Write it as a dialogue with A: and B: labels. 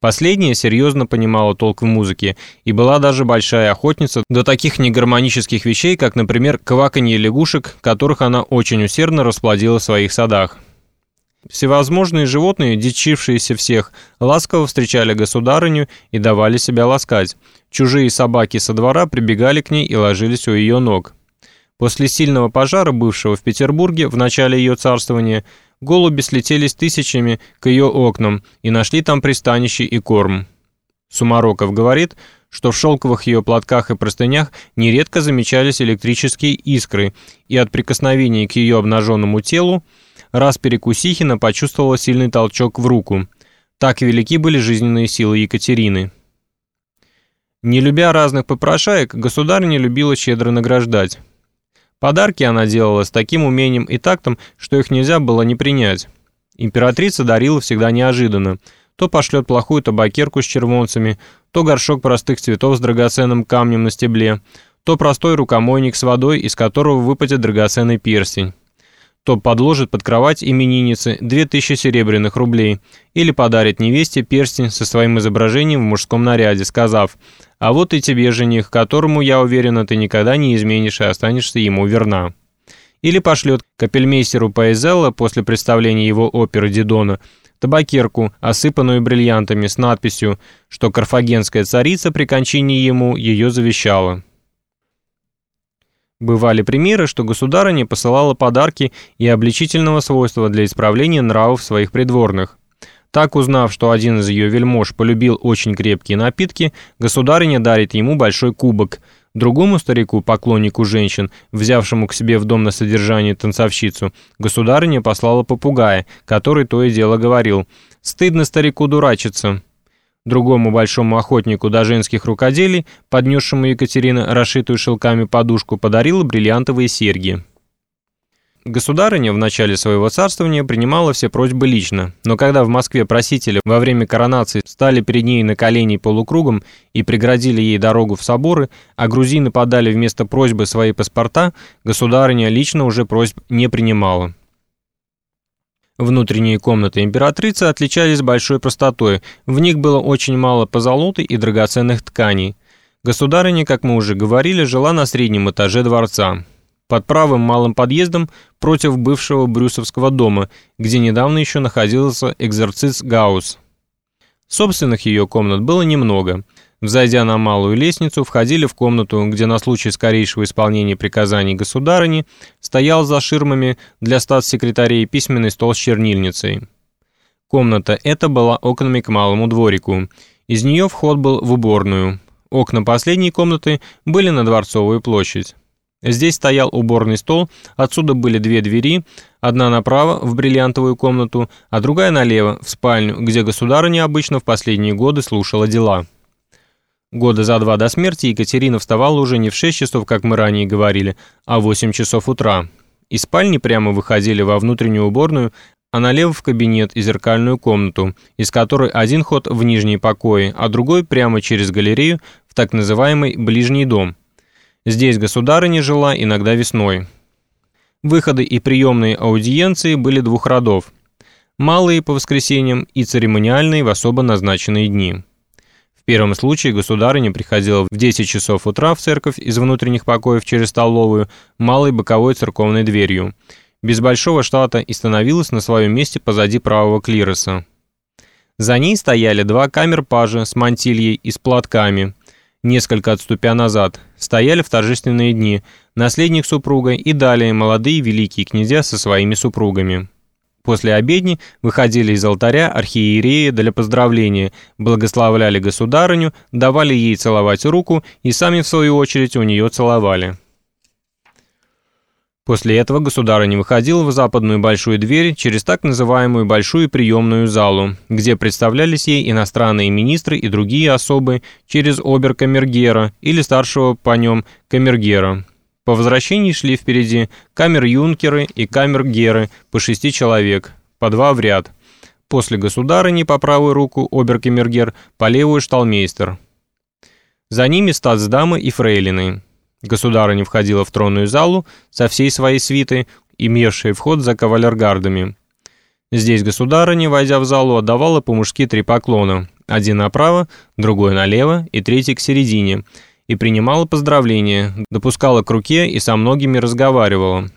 A: Последняя серьезно понимала толк в музыке и была даже большая охотница до таких негармонических вещей, как, например, кваканье лягушек, которых она очень усердно расплодила в своих садах. Всевозможные животные, дичившиеся всех, ласково встречали государыню и давали себя ласкать. Чужие собаки со двора прибегали к ней и ложились у ее ног. После сильного пожара, бывшего в Петербурге в начале ее царствования, голуби слетелись тысячами к ее окнам и нашли там пристанище и корм. Сумароков говорит, что в шелковых ее платках и простынях нередко замечались электрические искры, и от прикосновения к ее обнаженному телу раз Перекусихина почувствовала сильный толчок в руку. Так велики были жизненные силы Екатерины. Не любя разных попрошаек, государыня любила щедро награждать. Подарки она делала с таким умением и тактом, что их нельзя было не принять. Императрица дарила всегда неожиданно. То пошлет плохую табакерку с червонцами, то горшок простых цветов с драгоценным камнем на стебле, то простой рукомойник с водой, из которого выпадет драгоценный перстень то подложит под кровать именинницы 2000 серебряных рублей или подарит невесте перстень со своим изображением в мужском наряде, сказав «А вот и тебе, жених, которому, я уверена, ты никогда не изменишь и останешься ему верна». Или пошлет капельмейстеру Паэзелла после представления его оперы «Дидона» табакерку, осыпанную бриллиантами, с надписью, что карфагенская царица при кончине ему ее завещала. Бывали примеры, что государыня посылала подарки и обличительного свойства для исправления нравов своих придворных. Так, узнав, что один из ее вельмож полюбил очень крепкие напитки, государыня дарит ему большой кубок. Другому старику, поклоннику женщин, взявшему к себе в дом на содержание танцовщицу, государыня послала попугая, который то и дело говорил «Стыдно старику дурачиться». Другому большому охотнику до женских рукоделий, поднесшему Екатерина расшитую шелками подушку, подарила бриллиантовые серьги. Государыня в начале своего царствования принимала все просьбы лично, но когда в Москве просители во время коронации стали перед ней на колени полукругом и преградили ей дорогу в соборы, а грузины подали вместо просьбы свои паспорта, государыня лично уже просьб не принимала. Внутренние комнаты императрицы отличались большой простотой, в них было очень мало позолоты и драгоценных тканей. Государыня, как мы уже говорили, жила на среднем этаже дворца. Под правым малым подъездом против бывшего Брюсовского дома, где недавно еще находился экзорцист Гаус. Собственных ее комнат было немного – Взойдя на малую лестницу, входили в комнату, где на случай скорейшего исполнения приказаний государыни стоял за ширмами для статс-секретарей письменный стол с чернильницей. Комната эта была окнами к малому дворику. Из нее вход был в уборную. Окна последней комнаты были на Дворцовую площадь. Здесь стоял уборный стол, отсюда были две двери, одна направо, в бриллиантовую комнату, а другая налево, в спальню, где государыня обычно в последние годы слушала дела. Года за два до смерти Екатерина вставала уже не в 6 часов, как мы ранее говорили, а в 8 часов утра. Из спальни прямо выходили во внутреннюю уборную, а налево в кабинет и зеркальную комнату, из которой один ход в нижние покои, а другой прямо через галерею в так называемый «ближний дом». Здесь государыня жила иногда весной. Выходы и приемные аудиенции были двух родов. Малые по воскресеньям и церемониальные в особо назначенные дни первом случае государыня приходила в 10 часов утра в церковь из внутренних покоев через столовую малой боковой церковной дверью. Без большого штата и становилась на своем месте позади правого клироса. За ней стояли два камер-пажа с мантильей и с платками. Несколько отступя назад, стояли в торжественные дни наследник супруга и далее молодые великие князья со своими супругами. После обедни выходили из алтаря архиереи для поздравления, благословляли государыню, давали ей целовать руку и сами, в свою очередь, у нее целовали. После этого государыня выходила в западную большую дверь через так называемую большую приемную залу, где представлялись ей иностранные министры и другие особы через обер-камергера или старшего по нем камергера. По возвращении шли впереди камер-юнкеры и камер-геры по шести человек, по два в ряд. После государыни по правую руку оберкемергер, по левую шталмейстер. За ними статсдамы и фрейлины. Государыня входила в тронную залу со всей своей свитой, имевшей вход за кавалергардами. Здесь государыня, войдя в залу, отдавала по-мужски три поклона. один направо, другой налево и третий к середине, и принимала поздравления, допускала к руке и со многими разговаривала.